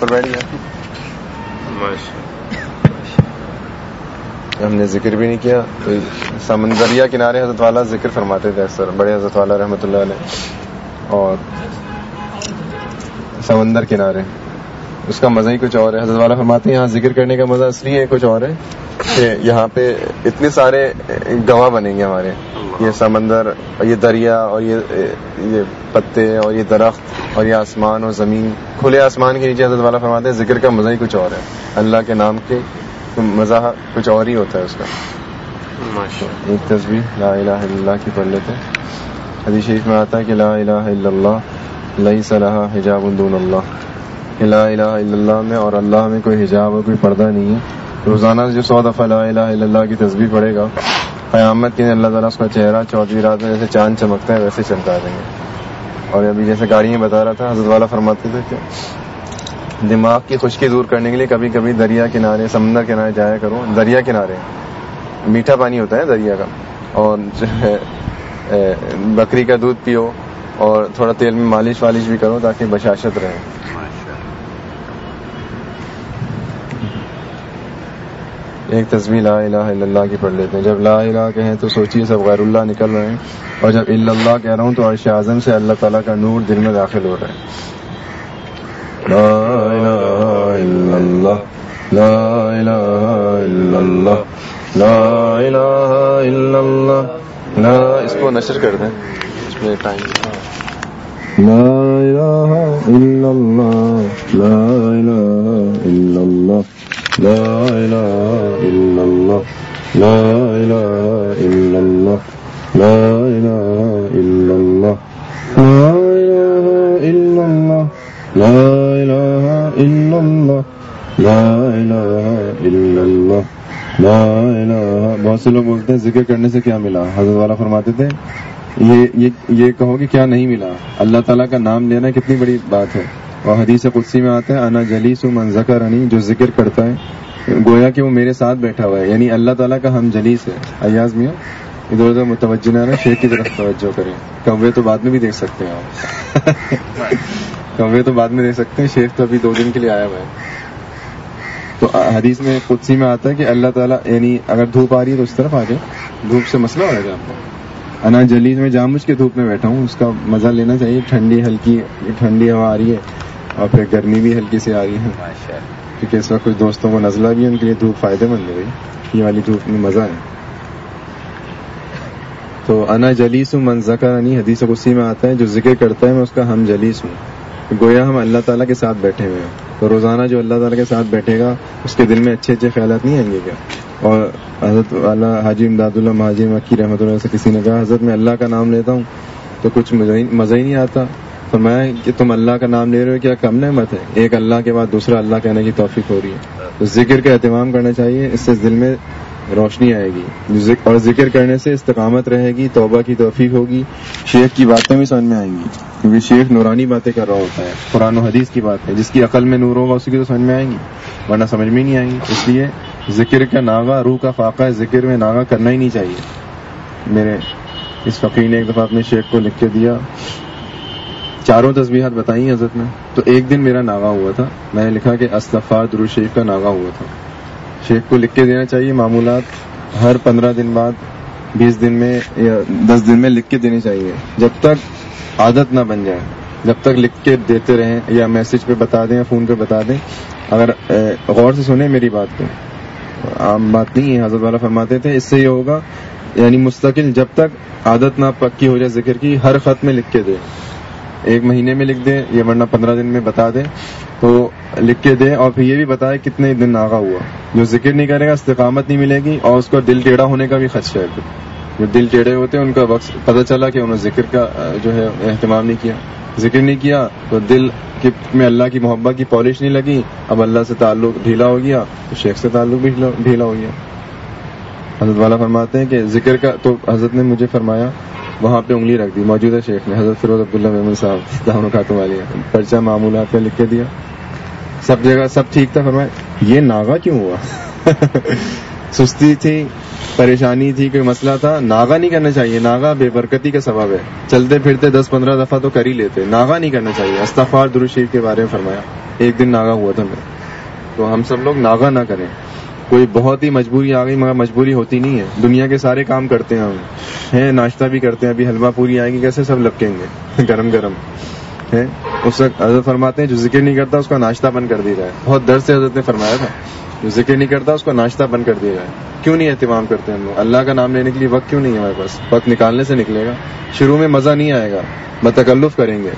اوپر بیٹھ گیا۔ ہم نے ذکر بھی نہیں کیا۔ سمندریا کنارے حضرت والا ذکر فرماتے تھے اکثر بڑے حضرت والا رحمۃ اللہ علیہ۔ اور سمندر کنارے۔ اس کا مزہ ہی کچھ اور ہے۔ حضرت والا فرماتے ہیں یہاں ذکر کرنے کا مزہ اس لیے کچھ اور ہے کہ یہاں پہ اتنے سارے گواہ بنیں گے ہمارے۔ یہ سمندر اور یہ دریا اور یہ یہ پتے اور یہ درخت اور یہ آسمان اور زمین کھلے آسمان کے نیچے حضرت والا فرماتے ہیں ذکر کا مزہ ہی کچھ اور ہے۔ اللہ کے نام کے مزہ کچھ اور ہی ہوتا ہے اس کا۔ ایک تصویر لا الہ الا اللہ کی پڑھ لیتے ہیں۔ حدیث شریف میں آتا ہے کہ لا الہ الا اللہ لئی صلاح حجاب دون اللہ۔ کہ لا الہ الا اللہ میں اور اللہ میں کوئی حجاب اور کوئی پردہ نہیں ہے۔ روزانہ جو سو دفعہ لا الہ الا اللہ کی تصویر پڑھے گا قیامت کے دن اللہ تعالیٰ اس کا چہرہ چودھری رات میں جیسے چاند چمکتا ہے ویسے چمکا دیں گے۔ اور ابھی جیسے گاڑی میں بتا رہا تھا، حضرت والا فرماتے تھے کہ دماغ کی خشکی دور کرنے کے لیے کبھی کبھی دریا کنارے، سمندر کنارے جایا کرو، دریا کنارے۔ میٹھا پانی ہوتا ہے دریا کا۔ اور جو ہے بکری کا دودھ پیو اور تھوڑا تیل میں مالش والش بھی کرو تاکہ بشاشت رہے۔ ایک تصویر لا الہ الا اللہ کی پڑھ لیتے ہیں۔ جب لا الہ کہیں تو سوچیے سب غیر اللہ نکل رہے ہیں۔ اور جب الا اللہ کہہ رہا ہوں تو عرش اعظم سے اللہ تعالیٰ کا نور دل میں داخل ہو رہا ہے۔ لا الہ الا اللہ لا الہ الا اللہ لا الہ الا اللہ۔ لا اس کو نشر کر دیں۔ اس میں ٹائم لا الہ الا اللہ لا الہ الا اللہ۔ لا الہ الا اللہ لا الہ الا اللہ لا الہ الا اللہ لا الہ الا اللہ لا الہ الا اللہ لا الہ الا اللہ لا الہ بہت سے لوگ بولتے ہیں ذکر کرنے سے کیا ملا؟ حضرت والا فرماتے تھے، یہ یہ یہ کہو کہ کیا نہیں ملا؟ اللہ تعالیٰ کا نام لینا کتنی بڑی بات ہے۔ اور حدیث قدسی میں آتا ہے، انا جلیس من ذکر انی جو ذکر کرتا ہے، گویا کہ وہ میرے ساتھ بیٹھا ہوا ہے۔ یعنی اللہ تعالیٰ کا ہم جلیس ہے ایاز میاں، ادھر ادھر متوجہ نہ رہے، شیخ کی طرف توجہ کریں۔ کوے تو بعد میں بھی دیکھ سکتے ہیں آپ۔ کوے تو بعد میں دیکھ سکتے ہیں، شیخ تو ابھی دو دن کے لیے آیا ہوا ہے۔ تو حدیث میں قدسی میں آتا ہے کہ اللہ تعالیٰ یعنی اگر دھوپ آ رہی ہے تو اس طرف آ جائے دھوپ سے مسئلہ ہو گا آپ کو انا جلیز میں جامچ کے دھوپ میں بیٹھا ہوں، اس کا مزہ لینا چاہیے، ٹھنڈی، ہلکی، ٹھنڈی ہوا آ رہی ہے۔ اور پھر گرمی بھی ہلکی سی آ رہی ہے کیونکہ اس وقت کچھ دوستوں کو نزلہ بھی ان کے لیے دھوپ فائدے مند ہے یہ والی دھوپ میں مزہ ہے۔ تو انا جلیس ہوں من ذکر انی حدیث غصی میں آتا ہے جو ذکر کرتا ہے میں اس کا ہم جلیس ہوں۔ گویا ہم اللہ تعالیٰ کے ساتھ بیٹھے ہوئے ہیں۔ تو روزانہ جو اللہ تعالیٰ کے ساتھ بیٹھے گا اس کے دل میں اچھے اچھے خیالات نہیں آئیں گے کیا؟ اور حضرت اللہ حاجی امداد اللہ مہاجی مکی رحمۃ اللہ سے کسی نے کہا حضرت میں اللہ کا نام لیتا ہوں تو کچھ مزہ ہی نہیں آتا۔ فرمایا کہ تم اللہ کا نام لے رہے ہو، کیا کم نعمت ہے؟ ایک اللہ کے بعد دوسرا اللہ کہنے کی توفیق ہو رہی ہے۔ تو ذکر کا اہتمام کرنا چاہیے، اس سے دل میں روشنی آئے گی۔ اور ذکر کرنے سے استقامت رہے گی، توبہ کی توفیق ہوگی۔ شیخ کی باتیں بھی سمجھ میں آئیں گی، کیونکہ شیخ نورانی باتیں کر رہا ہوتا ہے۔ قرآن و حدیث کی بات ہے، جس کی عقل میں نور ہوگا، اسی کی تو سمجھ میں آئیں گی، ورنہ سمجھ میں نہیں آئیں گی۔ اس لیے ذکر کا ناغا، روح کا فاقہ ہے، ذکر میں ناغا کرنا ہی نہیں چاہیے۔ میرے اس فقیر نے ایک دفعہ اپنے شیخ کو لکھ کے دیا چاروں تصویرات بتائی حضرت نے، تو ایک دن میرا ناغا ہوا تھا۔ میں نے لکھا کہ استفار درو شیخ کا ناغا ہوا تھا۔ شیخ کو لکھ کے دینا چاہیے معمولات ہر پندرہ دن بعد، بیس دن میں یا دس دن میں لکھ کے دینی چاہیے۔ جب تک عادت نہ بن جائے، جب تک لکھ کے دیتے رہیں یا میسج پہ بتا دیں یا فون پہ بتا دیں، اگر غور سے سنیں میری بات کو۔ عام بات نہیں ہے، حضرت والا فرماتے تھے، اس سے یہ ہوگا یعنی مستقل جب تک عادت نہ پکی ہو جائے ذکر کی، ہر خط میں لکھ کے دے۔ ایک مہینے میں لکھ دیں یا ورنہ پندرہ دن میں بتا دیں، تو لکھ کے دیں اور پھر یہ بھی بتائے کتنے دن ناغا ہوا۔ جو ذکر نہیں کرے گا، استقامت نہیں ملے گی اور اس کا دل ٹیڑھا ہونے کا بھی خدشہ ہے۔ پھر جو دل ٹیڑھے ہوتے ہیں، ان کا وقت پتہ چلا کہ انہوں نے ذکر کا جو ہے، اہتمام نہیں کیا۔ ذکر نہیں کیا تو دل میں اللہ کی محبت کی پالش نہیں لگی۔ اب اللہ سے تعلق ڈھیلا ہو گیا، تو شیخ سے تعلق بھی ڈھیلا ہو گیا۔ حضرت والا فرماتے ہیں کہ ذکر کا، تو حضرت نے مجھے فرمایا وہاں پہ انگلی رکھ دی۔ موجودہ شیخ نے حضرت فیروز عبداللہ محمد صاحب دامن خاتم والی پرچہ معمولات پہ لکھ کے دیا۔ سب جگہ سب ٹھیک تھا؟ فرمایا، یہ ناغا کیوں ہوا؟ سستی تھی، پریشانی تھی، کوئی مسئلہ تھا؟ ناغا نہیں کرنا چاہیے۔ ناغا بے برکتی کا سبب ہے۔ چلتے پھرتے دس پندرہ دفعہ تو کر ہی لیتے۔ ناغا نہیں کرنا چاہیے۔ استفار دروشیر کے بارے میں فرمایا۔ ایک دن ناگا ہوا تھا میں تو ہم سب لوگ ناگا نہ کریں۔ کوئی بہت ہی مجبوری آ گئی، مگر مجبوری ہوتی نہیں ہے۔ دنیا کے سارے کام کرتے ہیں ہم۔ ہیں، ناشتہ بھی کرتے ہیں، ابھی حلوہ پوری آئے گی، کیسے سب لپکیں گے؟ گرم گرم۔ اس وقت حضرت فرماتے ہیں جو ذکر نہیں کرتا، اس کا ناشتہ بند کر دیا جائے۔ بہت در سے حضرت نے فرمایا تھا، جو ذکر نہیں کرتا، اس کا ناشتہ بند کر دیا جائے۔ کیوں نہیں اہتمام کرتے ہم لوگ؟ اللہ کا نام لینے کے لیے وقت کیوں نہیں ہے ہمارے پاس؟ وقت نکالنے سے نکلے گا۔ شروع میں مزہ نہیں آئے گا، بتکلف کریں گے۔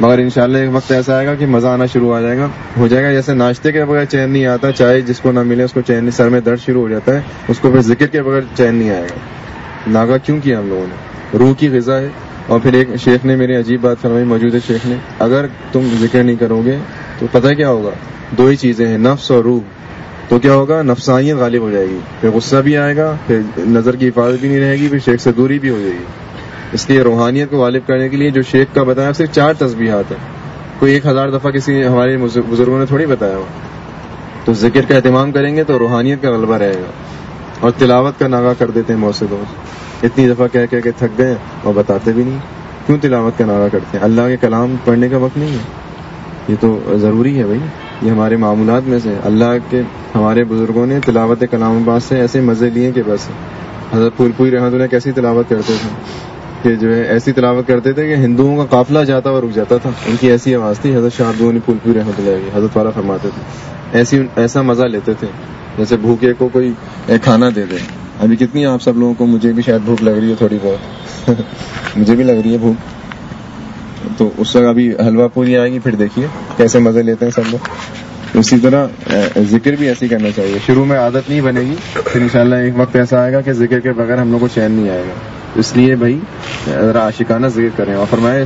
مگر انشاءاللہ ایک وقت ایسا آئے گا کہ مزہ آنا شروع ہو جائے گا۔ ہو جائے گا جیسے ناشتے کے بغیر چین نہیں آتا، چائے جس کو نہ ملے، اس کو چین نہیں، سر میں درد شروع ہو جاتا ہے، اس کو پھر ذکر کے بغیر چین نہیں آئے گا۔ ناگا کیوں کیا ہم لوگوں نے؟ روح کی غذا ہے۔ اور پھر ایک شیخ نے میری عجیب بات فرمائی، موجود ہے شیخ نے، اگر تم ذکر نہیں کرو گے تو پتہ کیا ہوگا؟ دو ہی چیزیں ہیں، نفس اور روح۔ تو کیا ہوگا؟ نفسانیت غالب ہو جائے گی۔ پھر غصہ بھی آئے گا، پھر نظر کی حفاظت بھی نہیں رہے گی، پھر شیخ سے دوری بھی ہو جائے گی۔ اس لیے روحانیت کو غالب کرنے کے لیے جو شیخ کا بتایا، صرف چار تسبیحات ہیں۔ کوئی ایک ہزار دفعہ کسی ہمارے بزرگوں نے تھوڑی بتایا ہو۔ تو ذکر کا اہتمام کریں گے تو روحانیت کا غلبہ رہے گا۔ اور تلاوت کا ناغا کر دیتے ہیں بہت سے دوست اتنی دفعہ کہہ کہہ کے تھک گئے اور بتاتے بھی نہیں۔ کیوں تلاوت کا ناغا کرتے ہیں؟ اللہ کے کلام پڑھنے کا وقت نہیں ہے۔ یہ تو ضروری ہے بھائی۔ یہ ہمارے معمولات میں سے اللہ کے، ہمارے بزرگوں نے تلاوت کلام آباد سے ایسے مزے لیے کہ بس۔ حضرت پھول پوری رحمت اللہ کیسی تلاوت کرتے تھے؟ کہ جو ہے ایسی تلاوت کرتے تھے کہ ہندوؤں کا قافلہ جاتا اور رک جاتا تھا۔ ان کی ایسی آواز تھی حضرت شاہ نے پھول پوری رحمت اللہ کی حضرت والا فرماتے تھے۔ ایسی ایسا مزہ لیتے تھے۔ جیسے بھوکے کو کوئی کھانا دے دے۔ ابھی کتنی آپ سب لوگوں کو مجھے بھی شاید بھوک لگ رہی ہے تھوڑی بہت۔ مجھے بھی لگ رہی ہے بھوک۔ تو اس وقت ابھی حلوہ پوری آئے گی، پھر دیکھیے کیسے مزے لیتے ہیں سب لوگ۔ اسی طرح ذکر بھی ایسی کرنا چاہیے۔ شروع میں عادت نہیں بنے گی، پھر انشاءاللہ ایک وقت ایسا آئے گا کہ ذکر کے بغیر ہم لوگ کو چین نہیں آئے گا۔ اس لیے بھائی، ذرا عاشقانہ ذکر کریں۔ اور فرمائے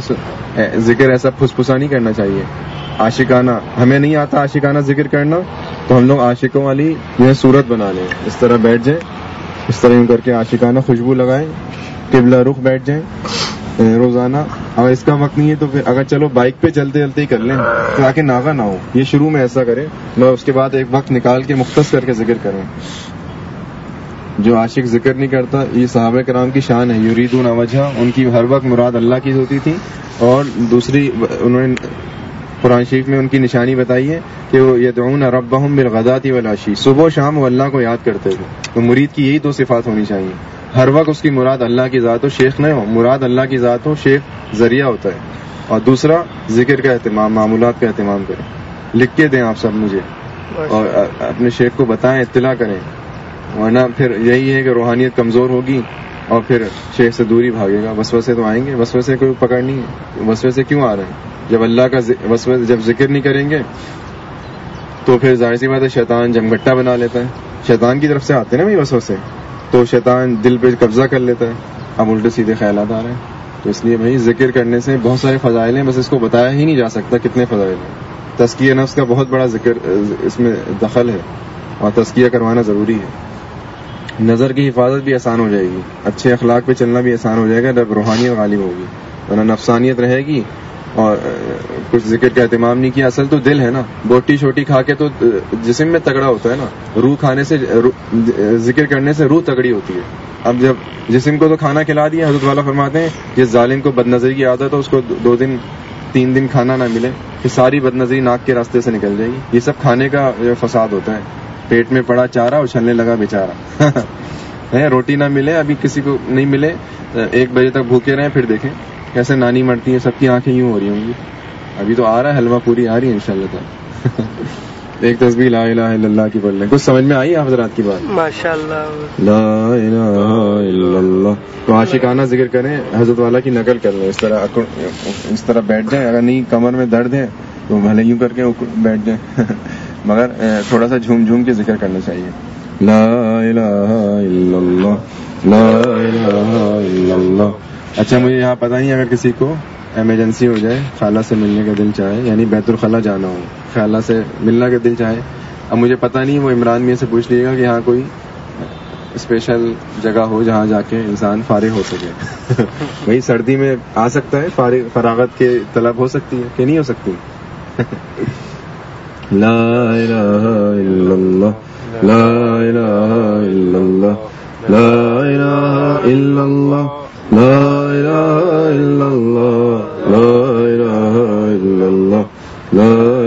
ذکر ایسا پھس پھسا نہیں کرنا چاہیے۔ عاشقانہ، ہمیں نہیں آتا عاشقانہ ذکر کرنا، تو ہم لوگ عاشقوں والی یہ صورت بنا لیں۔ اس طرح بیٹھ جائیں، اس طرح یوں کر کے عاشقانہ خوشبو لگائیں، قبلہ رخ بیٹھ جائیں روزانہ۔ اگر اس کا وقت نہیں ہے تو پھر اگر چلو بائک پہ چلتے چلتے ہی کر لیں تاکہ ناغا نہ ہو۔ یہ شروع میں ایسا کریں میں اس کے بعد ایک وقت نکال کے مختص کر کے ذکر کریں۔ جو عاشق ذکر نہیں کرتا، یہ صحابہ کرام کی شان ہے۔ یریدون وجہ، ان کی ہر وقت مراد اللہ کی ہوتی تھی، اور دوسری، انہوں نے قرآن شریف میں ان کی نشانی بتائی ہے کہ وہ یدعون ربهم بالغداۃ والعشی۔ صبح و شام وہ اللہ کو یاد کرتے تھے۔ تو مرید کی یہی دو صفات ہونی چاہیے۔ ہر وقت اس کی مراد اللہ کی ذات ہو شیخ نہ ہو مراد اللہ کی ذات ہو شیخ ذریعہ ہوتا ہے۔ اور دوسرا ذکر کا اہتمام معمولات کا اہتمام کریں۔ لکھ کے دیں آپ سب مجھے۔ اور اپنے شیخ کو بتائیں اطلاع کریں۔ ورنہ پھر یہی ہے کہ روحانیت کمزور ہوگی۔ اور پھر شیخ سے دوری بھاگے گا۔ وسوسے سے تو آئیں گے، وسوسے سے کوئی پکڑ نہیں۔ ہے وسوسے سے کیوں آ رہے ہیں؟ جب اللہ کا وسوسے، جب ذکر نہیں کریں گے، تو پھر ظاہر سی بات ہے، شیطان جمگٹا بنا لیتا ہے۔ شیطان کی طرف سے آتے ہیں نا بھائی وسوسے، تو شیطان دل پہ قبضہ کر لیتا ہے۔ اب الٹے سیدھے خیالات آ رہے ہیں۔ تو اس لیے بھائی ذکر کرنے سے بہت سارے فضائل ہیں، بس اس کو بتایا ہی نہیں جا سکتا کتنے فضائل ہیں۔ تسکیہ نفس کا بہت بڑا ذکر، اس میں دخل ہے اور تسکیہ کروانا ضروری ہے۔ نظر کی حفاظت بھی آسان ہو جائے گی۔ اچھے اخلاق پہ چلنا بھی آسان ہو جائے گا، جب روحانیت غالب ہوگی۔ ورنہ نفسانیت رہے گی اور کچھ ذکر کا اہتمام نہیں کیا۔ اصل تو دل ہے نا۔ بوٹی چھوٹی کھا کے تو جسم میں تگڑا ہوتا ہے نا۔ روح کھانے سے ذکر کرنے سے روح تگڑی ہوتی ہے۔ اب جب جسم کو تو کھانا کھلا دیا، حضرت والا فرماتے ہیں جس ظالم کو بد نظری کی عادت ہے اس کو دو دن، تین دن کھانا نہ ملے، پھر ساری بد نظری ناک کے راستے سے نکل جائے گی۔ یہ سب کھانے کا فساد ہوتا ہے۔ پیٹ میں پڑا چارہ اچھلنے لگا بےچارا روٹی نہ ملے ابھی کسی کو نہیں ملے۔ ایک بجے تک بھوکے رہے پھر دیکھیں کیسے نانی مرتی ہیں سب کی آنکھیں یوں ہو رہی ہوں گی۔ ابھی تو آ رہا ہے حلوہ پوری آ رہی ہے ان شاء اللہ تعالیٰ۔ ایک تصویر لا الہ الا اللہ کی پڑھ لیں۔ کچھ سمجھ میں آئی حضرات کی بات؟ ماشاء اللہ لا الہ الا اللہ۔ تو عاشقانہ ذکر کریں حضرت والا کی نقل کر لیں۔ اس طرح اس طرح بیٹھ جائیں۔ اگر نہیں کمر میں درد ہے تو بھلے یوں کر کے بیٹھ جائیں۔ مگر تھوڑا سا جھوم جھوم کے ذکر کرنا چاہیے۔ لا الہ الا اللہ لا الہ الا اللہ۔ اچھا مجھے یہاں پتہ نہیں اگر کسی کو ایمرجنسی ہو جائے خالہ سے ملنے کا دل چاہے یعنی بیت الخلا جانا ہو خالہ سے ملنا کا دل چاہے اب مجھے پتہ نہیں وہ عمران میاں سے پوچھ لیے گا کہ یہاں کوئی اسپیشل جگہ ہو جہاں جا کے انسان فارغ ہو سکے۔ وہی سردی میں آ سکتا ہے فارغ فراغت کے طلب ہو سکتی ہے کہ نہیں ہو سکتی؟ لا إله إلا الله. لا إله إلا الله. لا إله إلا الله. لا إله إلا الله. لا إله إلا الله. لا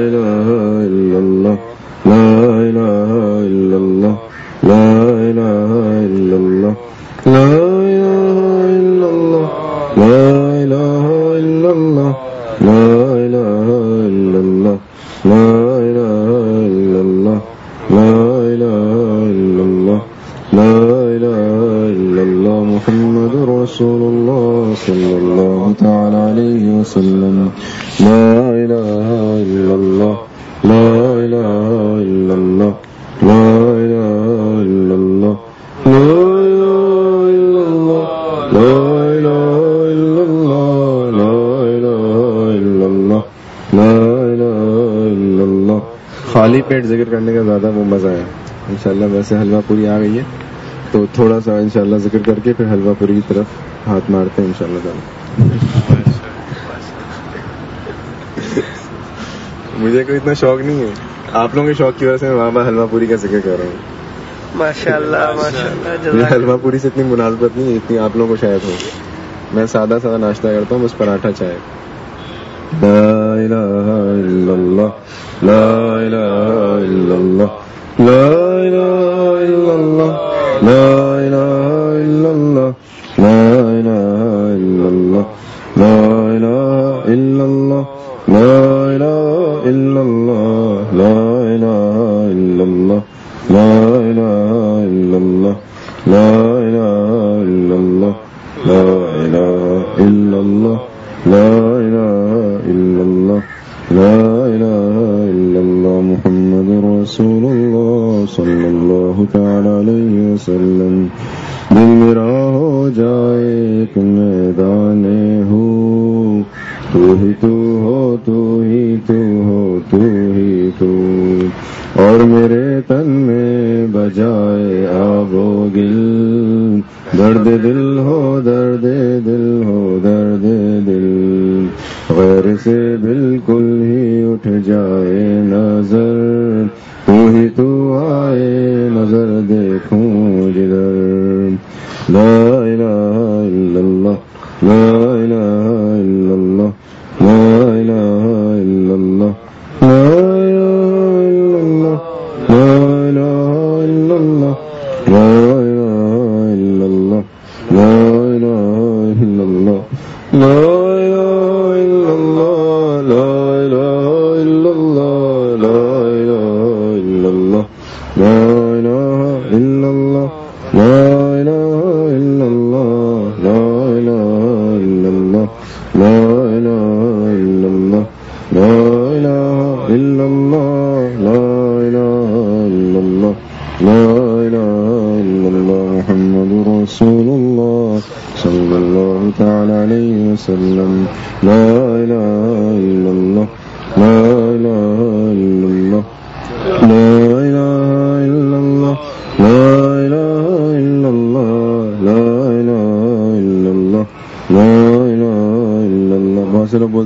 رسول الله صلى الله تعالى عليه وسلم لا إله إلا الله لا إله إلا الله لا إله إلا الله لا إله إلا الله لا إله إلا الله لا إله إلا الله لا إله إلا الله خالی پیٹ ذکر کرنے کا زیادہ وہ مزہ ہے۔ انشاءاللہ ویسے حلوہ پوری آ گئی ہے۔ تو تھوڑا سا انشاءاللہ ذکر کر کے پھر حلوہ پوری کی طرف ہاتھ مارتے ہیں انشاءاللہ تعالی۔ مجھے کوئی اتنا شوق نہیں ہے۔ آپ لوگوں کے شوق کی وجہ سے میں وہاں پر حلوہ پوری کا ذکر کر رہا ہوں۔ ماشاء اللہ حلوہ پوری سے اتنی مناسبت نہیں ہے اتنی آپ لوگوں کو شاید ہو۔ میں سادہ سادہ ناشتہ کرتا ہوں بس پراٹھا چائے۔ لا الہ الا اللہ لا الہ الا اللہ لا الہ الا اللہ۔ لا إله إلا الله. صلی اللہ تعالی علیہ وسلم دل میرا ہو جائے ایک میدان ہو۔ تو ہی تو ہو، تو ہی تو ہو، تو ہی تو۔ اور میرے تن میں بجائے آب و گل۔ درد دل ہو، درد دل ہو، درد دل۔ غیر سے بالکل ہی اٹھ جائے نظر۔ تو ہی تو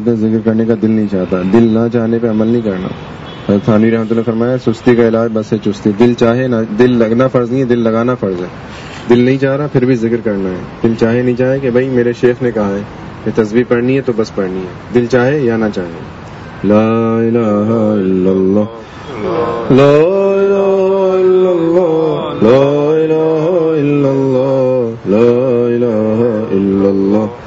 بہت ذکر کرنے کا دل نہیں چاہتا۔ دل نہ چاہنے پہ عمل نہیں کرنا۔ حضرت تھانوی رحمۃ اللہ فرمایا، سستی کا علاج بس ہے چستی۔ دل چاہے نہ، دل لگنا فرض نہیں ہے، دل لگانا فرض ہے۔ دل نہیں چاہ رہا، پھر بھی ذکر کرنا ہے۔ دل چاہے نہیں چاہے کہ بھائی میرے شیخ نے کہا ہے کہ تصویر پڑھنی ہے تو بس پڑھنی ہے۔ دل چاہے یا نہ چاہے۔ لا الہ الا اللہ۔ لا الہ الا اللہ۔ لا الہ الا اللہ۔ لا الہ الا اللہ۔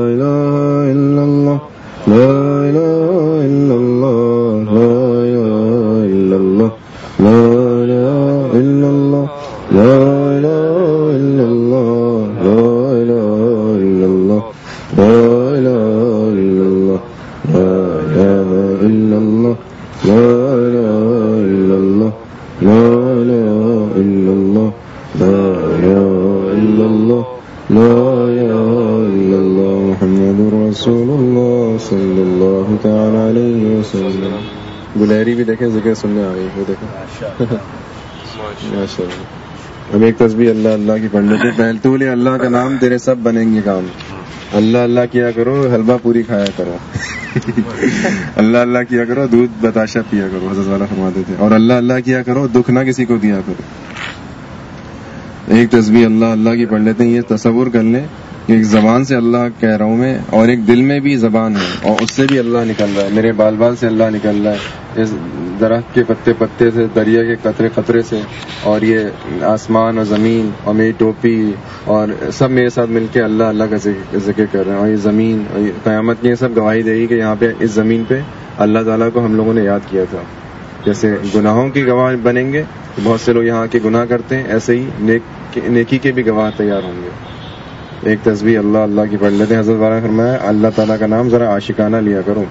گلہری بھی دیکھیں ذکر سننے آ گئی وہ دیکھیں۔ ماشاء اللہ اب ایک تصویر اللہ اللہ کی پڑھنے تھے پہل تو لے اللہ کا نام تیرے سب بنیں گے کام۔ اللہ اللہ کیا کرو حلوہ پوری کھایا کرو۔ اللہ اللہ کیا کرو دودھ بتاشا پیا کرو حضرت والا فرماتے تھے۔ اور اللہ اللہ کیا کرو دکھ نہ کسی کو دیا کرو۔ ایک تصویر اللہ اللہ کی پڑھ لیتے ہیں یہ تصور کر لیں۔ ایک زبان سے اللہ کہہ رہا ہوں میں اور ایک دل میں بھی زبان ہے اور اس سے بھی اللہ نکل رہا ہے، میرے بال بال سے اللہ نکل رہا ہے، اس درخت کے پتے پتے سے، دریا کے قطرے قطرے سے، اور یہ آسمان اور زمین اور میری ٹوپی اور سب میرے ساتھ مل کے اللہ اللہ کا ذکر کر رہے ہیں، اور یہ زمین، اور یہ قیامت کی یہ سب گواہی دے گی کہ یہاں پہ اس زمین پہ اللہ تعالیٰ کو ہم لوگوں نے یاد کیا تھا۔ جیسے گناہوں کی گواہ بنیں گے، بہت سے لوگ یہاں کے گناہ کرتے ہیں، ایسے ہی نیک نیکی کے بھی گواہ تیار ہوں گے۔ ایک تصویر اللہ اللہ کی پڑھ لیتے ہیں حضرت والا فرمایا، اللہ تعالیٰ کا نام ذرا عاشقانہ لیا کرو۔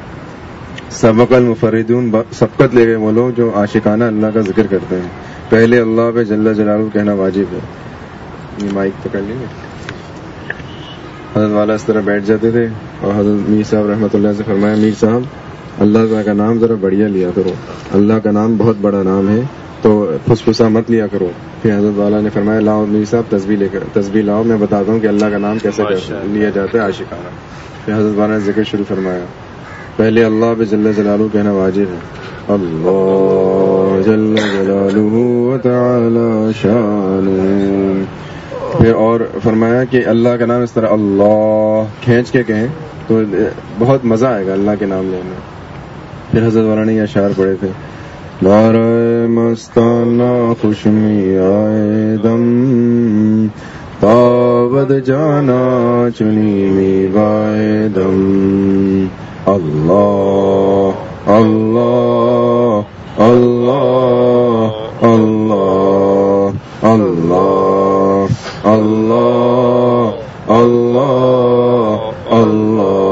سبق المفردون سبقت لے گئے وہ لوگ جو عاشقانہ اللہ کا ذکر کرتے ہیں۔ پہلے اللہ پہ جل جلال کہنا واجب ہے۔ یہ مائک پکڑ لیں گے۔ حضرت والا اس طرح بیٹھ جاتے تھے اور حضرت میر صاحب رحمۃ اللہ سے فرمایا، میر صاحب، اللہ تعالیٰ کا نام ذرا بڑھیا لیا کرو۔ اللہ کا نام بہت بڑا نام ہے۔ تو پھس پھسا مت لیا کرو۔ پھر حضرت والا نے فرمایا لاؤ میر صاحب تصویر لے کر تصویر لاؤ میں بتاتا ہوں کہ اللہ کا نام کیسے۔ لیا جاتا ہے عاشقانہ پھر حضرت والا نے ذکر شروع فرمایا۔ پہلے اللہ پہ جل جلالہ کہنا واجب ہے۔ اللہ جل جلالہ و تعالی شان پھر اور فرمایا کہ اللہ کا نام اس طرح اللہ کھینچ کے کہیں تو بہت مزہ آئے گا اللہ کے نام لینے۔ میں پھر حضرت والا نے یہ اشعار پڑے تھے۔ نعرہ مستانہ خوشمی آئے دم تاود جانا چنی می بائے دم اللہ اللہ اللہ اللہ اللہ اللہ اللہ اللہ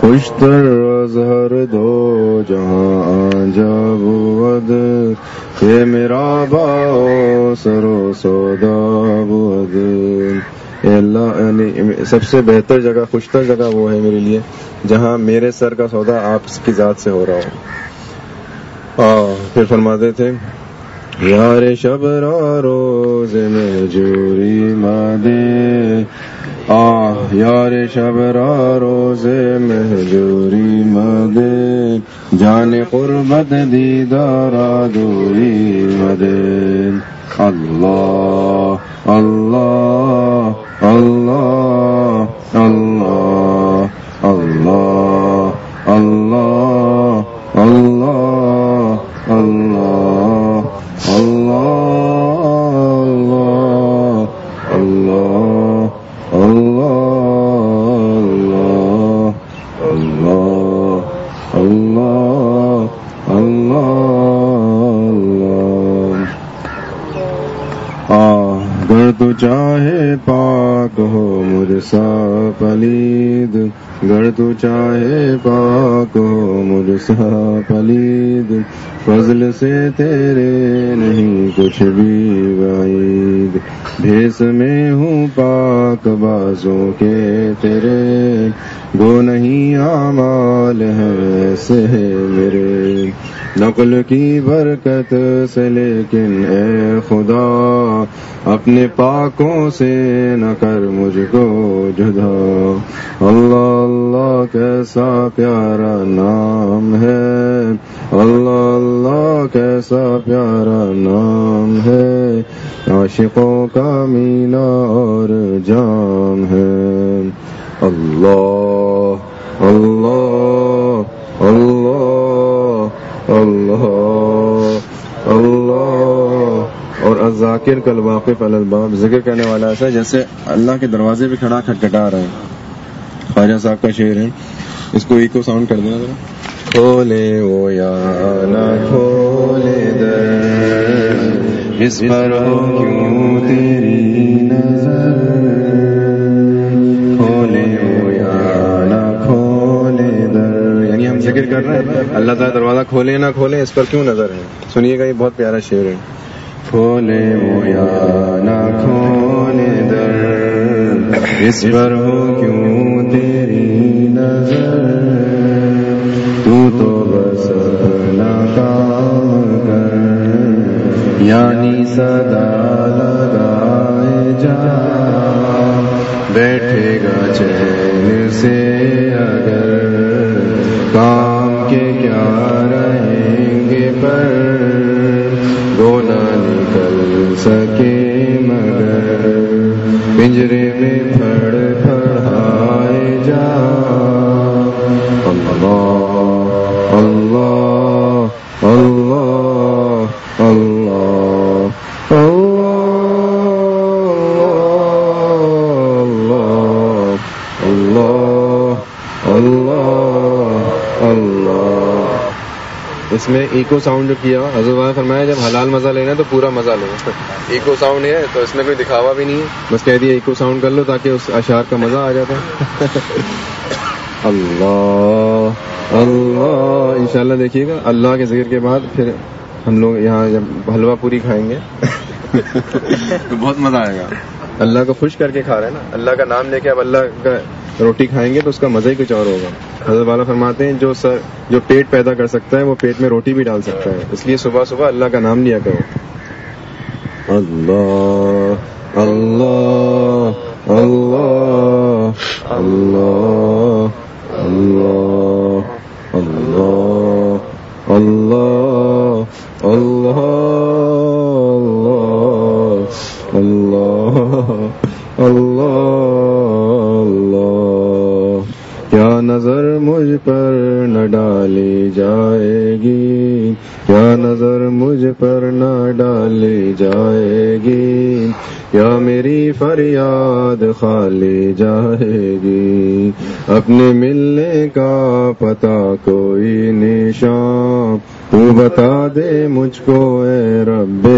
خوشتر از ہر دو جہاں جب ود یہ میرا باؤ سرو سودا بود اے اللہ یعنی سب سے بہتر جگہ خوشتر جگہ وہ ہے میرے لیے جہاں میرے سر کا سودا آپ کی ذات سے ہو رہا ہو۔ پھر فرماتے تھے، یار شب را روز میں جوری مدے آ یار شب را روز مہجوری مدے جان قربت دیدارا دوری مدے اللہ اللہ اللہ۔ سے تیرے نہیں کچھ بھی بعید بھیس میں ہوں پاک بازوں کے تیرے۔ وہ نہیں اعمال ہے ایسے میرے۔ نقل کی برکت سے لیکن اے خدا اپنے پاکوں سے نہ کر مجھ کو جدا اللہ اللہ کیسا پیارا نام ہے اللہ اللہ کیسا پیارا نام ہے عاشقوں کا مینا اور جام ہے اللہ اللہ اللہ اللہ اللہ اور ذاکر کل واقف الباب، ذکر کرنے والا ایسا ہے جیسے اللہ کے دروازے پہ کھڑا کھٹکھٹا رہا ہے خواجہ صاحب کا شعر ہے۔ اس کو ایکو ساؤنڈ کر دینا ذرا۔ کھولے وہ یا نہ کھولے در۔ اس پر ہو کیوں تیری نظر؟ کھولے وہ یا نہ کھولے در۔ یعنی ہم ذکر کر رہے ہیں، اللہ تعالیٰ دروازہ کھولے نہ کھولے، اس پر کیوں نظر ہے؟ سنیے گا، یہ بہت پیارا شعر ہے۔ کھولے وہ یا نہ کھولے در۔ اس پر ہو کیوں تیری نظر؟ تو تو بس اپنا کام کر۔ یعنی صدا لگائے جا۔ بیٹھے گا چین سے اگر۔ کام کے کیا سکے مگر پنجرے اس میں ایکو ساؤنڈ جو کیا۔ حضرت والا فرمایا جب حلال مزہ لینا ہے تو پورا مزہ لو۔ ایکو ساؤنڈ ہے تو اس میں کوئی دکھاوا بھی نہیں ہے۔ بس کہہ دیا ایکو ساؤنڈ کر لو تاکہ اس اشعار کا مزہ آ جاتا اللہ اللہ انشاءاللہ دیکھیے گا۔ اللہ کے ذکر کے بعد پھر ہم لوگ یہاں جب حلوہ پوری کھائیں گے۔ تو بہت مزہ آئے گا۔ اللہ کو خوش کر کے کھا رہے ہیں نا اللہ کا نام لے کے اب اللہ کا روٹی کھائیں گے تو اس کا مزہ ہی کچھ اور ہوگا حضرت والا فرماتے ہیں جو سر جو پیٹ پیدا کر سکتا ہے وہ پیٹ میں روٹی بھی ڈال سکتا ہے اس لیے صبح صبح اللہ کا نام لیا کرو اللہ اللہ اللہ اللہ اللہ اللہ اللہ اللہ اللہ اللہ کیا نظر مجھ پر نہ ڈالی جائے گی کیا نظر مجھ پر نہ ڈالی جائے گی، یا میری فریاد خالی جائے گی۔ اپنے ملنے کا پتا کوئی نشان، تو بتا دے مجھ کو اے رب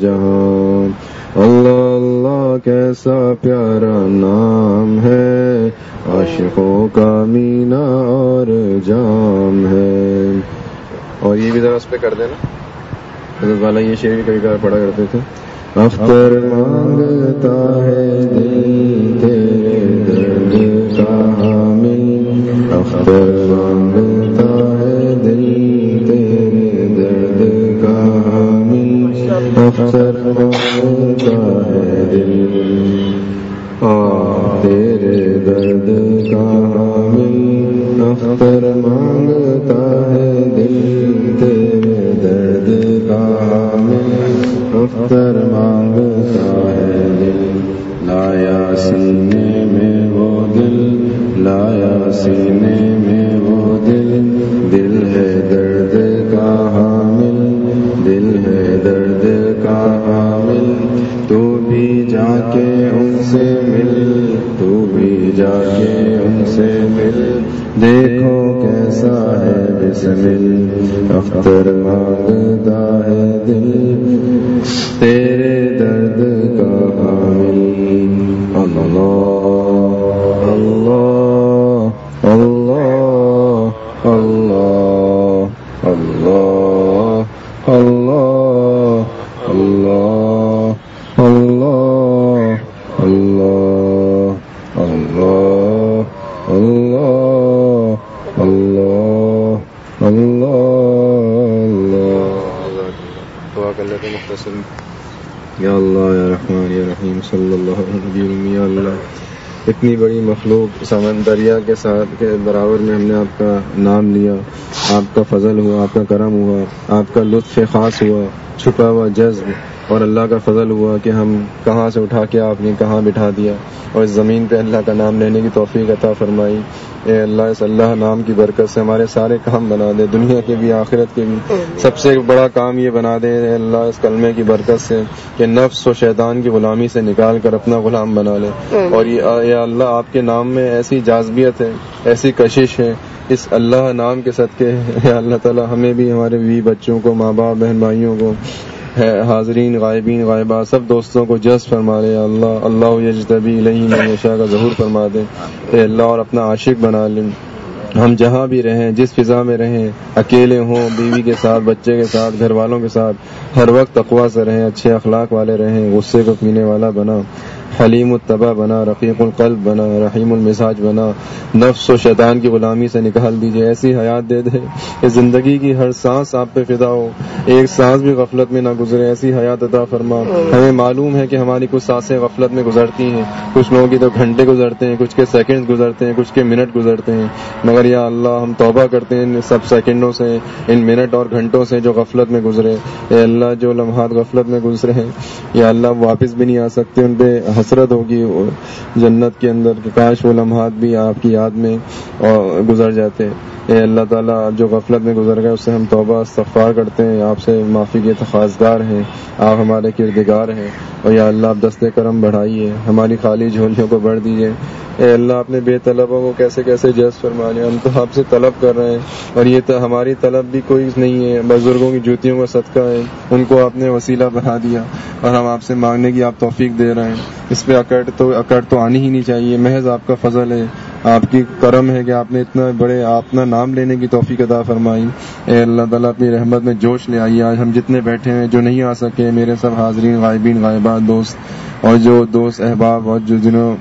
جہاں۔ اللہ اللہ کیسا پیارا نام ہے، عاشقوں کا مینا اور جام ہے۔ اور یہ بھی ذرا اس پہ کر دینا۔ حضرت والا یہ شعر بھی کبھی کبھار پڑھا کرتے تھے۔ اختر مانگتا ہے دل تیرے درد کا حامل۔ اختر مانگتا ہے دل تیرے درد کا حامل۔ اختر مانگتا تیرے کر یا اللہ، یا رحمان یا رحیم، صلی اللہ علیہ یا اللہ. اتنی بڑی مخلوق سمندریا کے ساتھ کے برابر میں ہم نے آپ کا نام لیا. آپ کا فضل ہوا، آپ کا کرم ہوا، آپ کا لطف خاص ہوا، چھپا ہوا جذب، اور اللہ کا فضل ہوا کہ ہم کہاں سے اٹھا کے آپ نے کہاں بٹھا دیا. اور اس زمین پہ اللہ کا نام لینے کی توفیق عطا فرمائی۔ اے اللہ اس اللہ نام کی برکت سے ہمارے سارے کام بنا دے دنیا کے بھی آخرت کے بھی۔ سب سے بڑا کام یہ بنا دے اے اللہ اس کلمے کی برکت سے کہ نفس و شیطان کی غلامی سے نکال کر اپنا غلام بنا لے۔ اور یہ اے اللہ آپ کے نام میں ایسی جازبیت ہے ایسی کشش ہے اس اللہ نام کے صدقے اے اللہ تعالی ہمیں بھی ہمارے بیوی بچوں کو ماں باپ بہن بھائیوں کو ہے، حاضرین، غائبین، غائبہ، سب دوستوں کو جس فرما لے، اللہ اللہ یجتبی علیہ من کا ظہور فرما دے۔ اے اللہ، اور اپنا عاشق بنا لیں۔ ہم جہاں بھی رہیں، جس فضا میں رہیں، اکیلے ہوں، بیوی کے ساتھ، بچے کے ساتھ، گھر والوں کے ساتھ، ہر وقت تقوا سے رہیں، اچھے اخلاق والے رہیں، غصے کو پینے والا بنا۔ حلیم الطبع بنا رفیق القلب بنا، رحیم المزاج بنا۔ نفس و شیطان کی غلامی سے نکال دیجیے، ایسی حیات دے دے کہ زندگی کی ہر سانس آپ پہ فدا ہو۔ ایک سانس بھی غفلت میں نہ گزرے، ایسی حیات عطا فرما۔ ہمیں معلوم ہے کہ ہماری کچھ سانسیں غفلت میں گزرتی ہیں۔ کچھ لوگوں کی تو گھنٹے گزرتے ہیں، کچھ کے سیکنڈ گزرتے ہیں، کچھ کے منٹ گزرتے ہیں۔ مگر یا اللہ، ہم توبہ کرتے ہیں ان سب سیکنڈوں سے، ان منٹ اور گھنٹوں سے جو غفلت میں گزرے۔ اے اللہ، جو لمحات غفلت میں گزرے ہیں، یا اللہ، واپس بھی نہیں آ سکتے ان پہ۔ حسرت ہوگی، جنت کے اندر کہ کاش وہ لمحات بھی آپ کی یاد میں گزر جاتے۔ اے اللہ تعالیٰ، جو غفلت میں گزر گئے، اس سے ہم توبہ، استغفار کرتے ہیں۔ آپ سے معافی کے تخاصگار ہیں۔ آپ ہمارے کردگار ہیں۔ اور یا اللہ، آپ دست کرم بڑھائیے۔ ہماری خالی جھولیوں کو بڑھ دیجیے اے اللہ اپنے بے طلبوں کو کیسے کیسے جیس فرما لیں ہم تو آپ سے طلب کر رہے ہیں۔ اور یہ تو ہماری طلب بھی کوئی نہیں ہے۔ بزرگوں کی جوتیوں کا صدقہ ہے۔ ان کو آپ نے وسیلہ بنا دیا۔ اور ہم آپ سے مانگنے کی آپ توفیق دے رہے ہیں۔ اس پہ اکڑ تو اکڑ تو آنی ہی نہیں چاہیے۔ محض آپ کا فضل ہے۔ آپ کی کرم ہے کہ آپ نے اتنا بڑے اپنا نام لینے کی توفیق ادا فرمائی۔ اے اللہ تعالیٰ، اپنی رحمت میں جوش لے آئی آج ہم جتنے بیٹھے ہیں، جو نہیں آ سکے، میرے سب حاضرین، غائبین غائبات دوست اور جو دوست، احباب اور جو جنہوں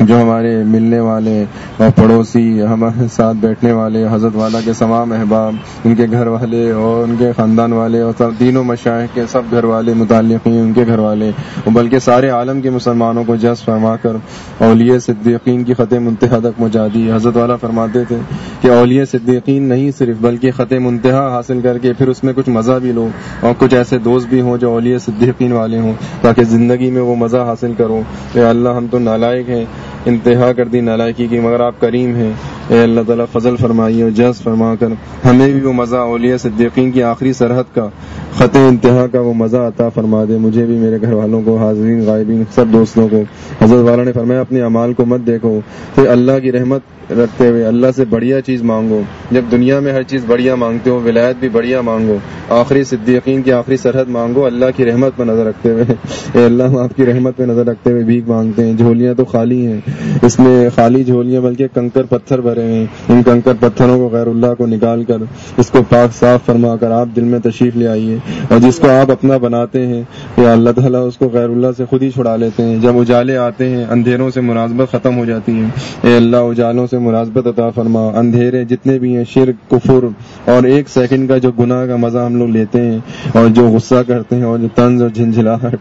جو ہمارے ملنے والے اور پڑوسی، ہمارے ساتھ بیٹھنے والے، حضرت والا کے تمام احباب، ان کے گھر والے اور ان کے خاندان والے اور سب دینوں مشاہد کے سب گھر والے، متعلقین، ان کے گھر والے، بلکہ سارے عالم کے مسلمانوں کو جس فرما کر اولیاء صدیقین کی خط منتہا تک مجا دی حضرت والا فرماتے تھے کہ اولیاء صدیقین نہیں صرف، بلکہ خط منتہا حاصل کر کے پھر اس میں کچھ مزہ بھی لو اور کچھ ایسے دوست بھی ہوں جو اولیاء صدیقین والے ہوں تاکہ زندگی میں وہ مزہ حاصل کرو کہ اللہ، ہم تو نالائق ہیں۔ انتہا کر دی، نالائکی کی، مگر آپ کریم ہیں۔ اے اللہ تعالیٰ، فضل فرمائیے اور جز فرما کر ہمیں بھی وہ مزہ اولیاء صدیقین کی آخری سرحد کا، خط انتہا کا وہ مزہ عطا فرما دے۔ مجھے بھی میرے گھر والوں کو، حاضرین، غائبین، سب دوستوں کو، حضرت والا نے فرمایا، اپنے امال کو مت دیکھو۔ پھر اللہ کی رحمت رکھتے ہوئے اللہ سے بڑھیا چیز مانگو۔ جب دنیا میں ہر چیز بڑھیا مانگتے ہو، ولایت بھی بڑھیا مانگو۔ آخری صدیقین کی آخری سرحد مانگو، اللہ کی رحمت پر نظر رکھتے ہوئے۔ اے اللہ ہم آپ کی رحمت پہ نظر رکھتے ہوئے بھیک مانگتے ہیں۔ جھولیاں تو خالی ہیں۔ اس میں خالی جھولیاں بلکہ کنکر پتھر بھرے ہیں۔ ان کنکر پتھروں کو غیر اللہ کو نکال کر اس کو پاک صاف فرما کر آپ دل میں تشریف لے آئیے اور جس کو آپ اپنا بناتے ہیں، یا اللہ تعالیٰ اس کو غیر اللہ سے خود ہی چھڑا لیتے ہیں۔ جب اجالے آتے ہیں، اندھیروں سے مناسبت ختم ہو جاتی ہے۔ اے اللہ، اجالوں سے مناسبت عطا فرما۔ اندھیرے جتنے بھی ہیں، شرک، کفر اور ایک سیکنڈ کا جو گناہ کا مزہ ہم لوگ لیتے ہیں اور جو غصہ کرتے ہیں اور جو طنز اور جھنجھلاہٹ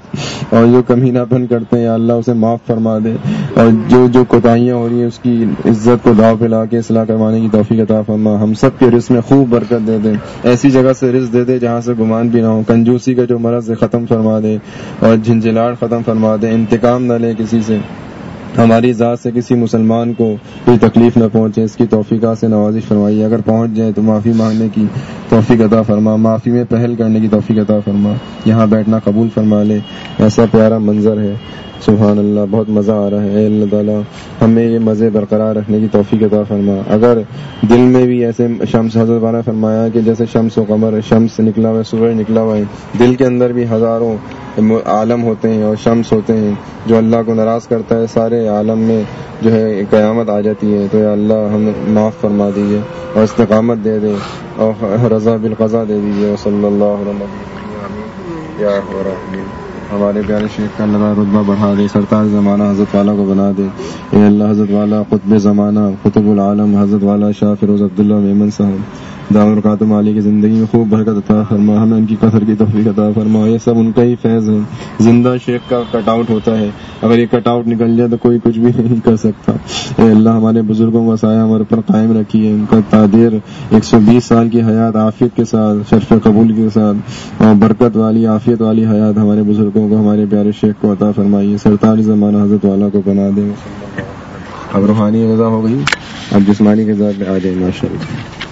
اور جو کمینہ پن کرتے ہیں اللہ اسے معاف فرما دے۔ اور جو جو کوتاہیاں ہو رہی ہیں، اس کی عزت کو داؤ پلا کے اصلاح کروانے کی توفیق عطا فرما۔ ہم سب کے رزق میں خوب برکت دے دے ایسی جگہ سے رزق دے دے جہاں سے گمان بھی نہ ہو۔ کنجوسی کا جو مرض ہے، ختم فرما دے اور جھنجھلاہٹ ختم فرما دے۔ انتقام نہ لے کسی سے۔ ہماری ذات سے کسی مسلمان کو کوئی تکلیف نہ پہنچے۔ اس کی توفیقات سے نوازش فرمائی اگر پہنچ جائے تو معافی مانگنے کی توفیق عطا فرما۔ معافی میں پہل کرنے کی توفیق عطا فرما۔ یہاں بیٹھنا قبول فرما لے۔ ایسا پیارا منظر ہے۔ سبحان اللہ، بہت مزہ آ رہا ہے۔ اے اللہ تعالیٰ، ہمیں یہ مزے برقرار رکھنے کی توفیق عطا فرما۔ اگر دل میں بھی ایسے شمس حضرت والا فرمایا کہ جیسے شمس و قمر، شمس نکلا ہوا ہے سورج نکلا ہوا ہے، دل کے اندر بھی ہزاروں عالم ہوتے ہیں اور شمس ہوتے ہیں جو اللہ کو ناراض کرتا ہے، سارے عالم میں جو ہے قیامت آ جاتی ہے۔ تو یا اللہ، ہم معاف فرما دیجیے اور استقامت دے دے اور رضا بالقضا دے دیجیے صلی اللہ علیہ ہمارے پیارے شیخ کا اللہ رتبہ بڑھا دے سرتاج زمانہ حضرت والا کو بنا دے۔ اے اللہ حضرت والا، قطب زمانہ، قطب العالم، حضرت والا شاہ فیروز عبداللہ میمن صاحب۔ دامن رکاتم علی کی زندگی میں خوب برکت عطا فرما، ہمیں ان کی قصر کی توفیق عطا فرما۔ یہ سب ان کا ہی فیض ہے۔ زندہ شیخ کا کٹ آؤٹ ہوتا ہے۔ اگر یہ کٹ آؤٹ نکل جائے تو کوئی کچھ بھی نہیں کر سکتا۔ اے اللہ، ہمارے بزرگوں کا سایہ ہمارے اوپر قائم رکھی ہے ان کا تعدیر ایک سو بیس سال کی حیات، عافیت کے ساتھ، شرف قبول کے ساتھ اور برکت والی، عافیت والی حیات ہمارے بزرگوں کو، ہمارے پیارے شیخ کو عطا فرمائیے۔ سرتار زمانہ حضرت والا کو بنا دیں۔ اب روحانی غذا ہو گئی۔ اب جسمانی غذا پہ آ جائیں ماشاء اللہ